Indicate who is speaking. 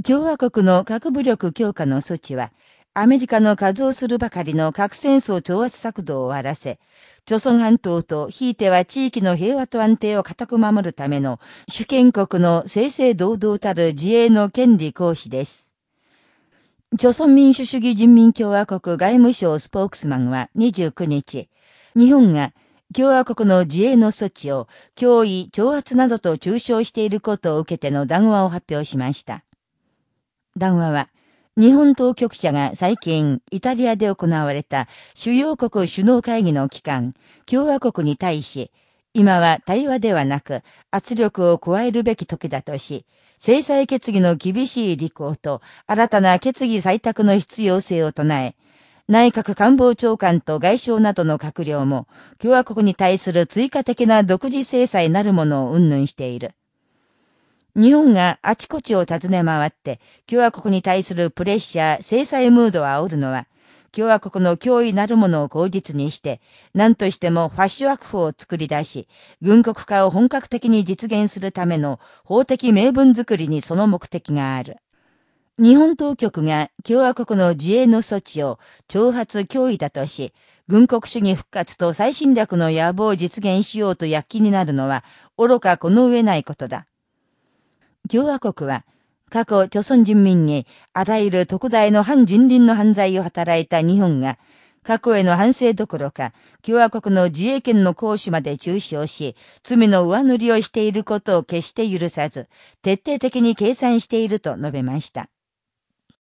Speaker 1: 共和国の核武力強化の措置は、アメリカの稼働するばかりの核戦争挑発策動を終わらせ、朝鮮半島とひいては地域の平和と安定を固く守るための主権国の正々堂々たる自衛の権利行使です。朝鮮民主主義人民共和国外務省スポークスマンは29日、日本が共和国の自衛の措置を脅威、挑発などと中傷していることを受けての談話を発表しました。談話は、日本当局者が最近、イタリアで行われた主要国首脳会議の期間、共和国に対し、今は対話ではなく圧力を加えるべき時だとし、制裁決議の厳しい履行と新たな決議採択の必要性を唱え、内閣官房長官と外相などの閣僚も共和国に対する追加的な独自制裁なるものを云々している。日本があちこちを訪ね回って共和国に対するプレッシャー、制裁ムードを煽るのは、共和国の脅威なるものを口実にして、何としてもファッシュアクフを作り出し、軍国化を本格的に実現するための法的名分作りにその目的がある。日本当局が共和国の自衛の措置を挑発脅威だとし、軍国主義復活と最侵略の野望を実現しようと躍起になるのは、愚かこの上ないことだ。共和国は、過去、朝鮮人民に、あらゆる特大の反人倫の犯罪を働いた日本が、過去への反省どころか、共和国の自衛権の行使まで中傷し、罪の上塗りをしていることを決して許さず、徹底的に計算していると述べました。